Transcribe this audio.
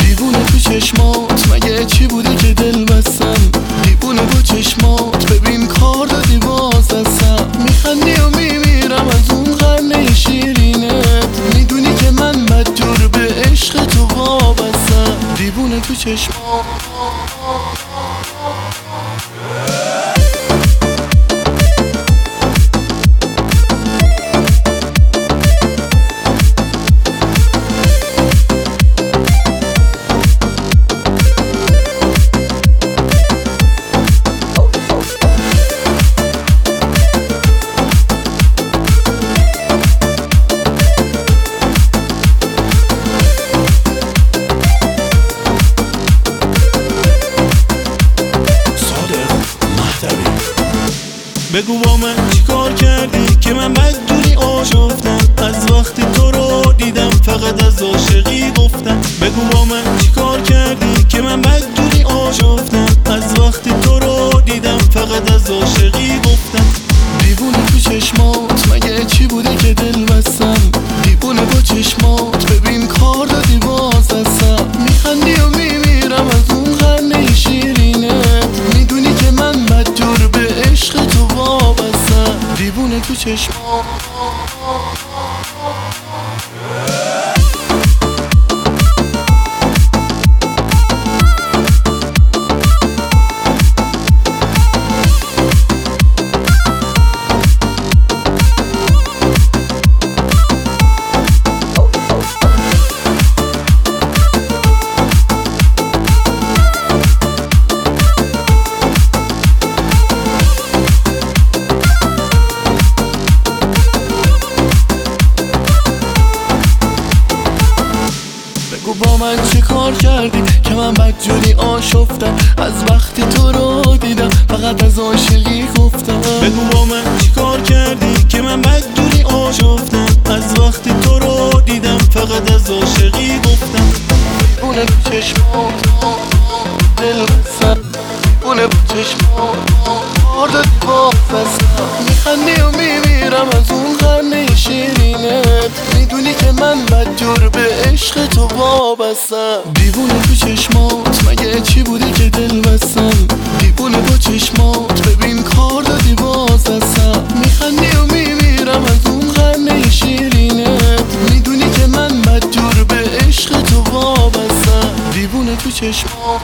دیوونه تو چشمات مگه چی بوده که دل بستم؟ دیوونه با چشمات ببین کار دادی باز هستم. میخندی و میمیرم از اون خنده شیرینت می‌دونی که من مجور به عشق تو وابستم. دیوونه تو چشمات. بگو با من چیکار کردی که من بدجوری آشفتم؟ از وقتی تو رو دیدم فقط از عاشقی گفتم. بگو با من چیکار کردی که من بدجوری آشفتم؟ از وقتی تو رو دیدم فقط از عاشقی گفتم. دیوونه تو چشمات مگه چی بوده که دل بستم؟ دیوونه بگو با من چه کار کردی که من بدجوری آشفتم؟ از وقتی تو رو دیدم فقط از عاشقی گفتم. بگو با من چیکار کردی که من بدجوری آشفتم؟ از وقتی تو رو دیدم فقط از عاشقی گفتم. اونه تو چشمات دل بسن اونه تو چشمات من بدجور به عشق تو وابستم. دیوونه تو چشمات مگه چی بوده که دل بستم؟ دیوونه با چشمات ببین کار دادی باز هستم میخندی و میمیرم از اون خنده شیرینت می‌دونی که من بدجور به عشق تو وابستم. دیوونه تو چشمات.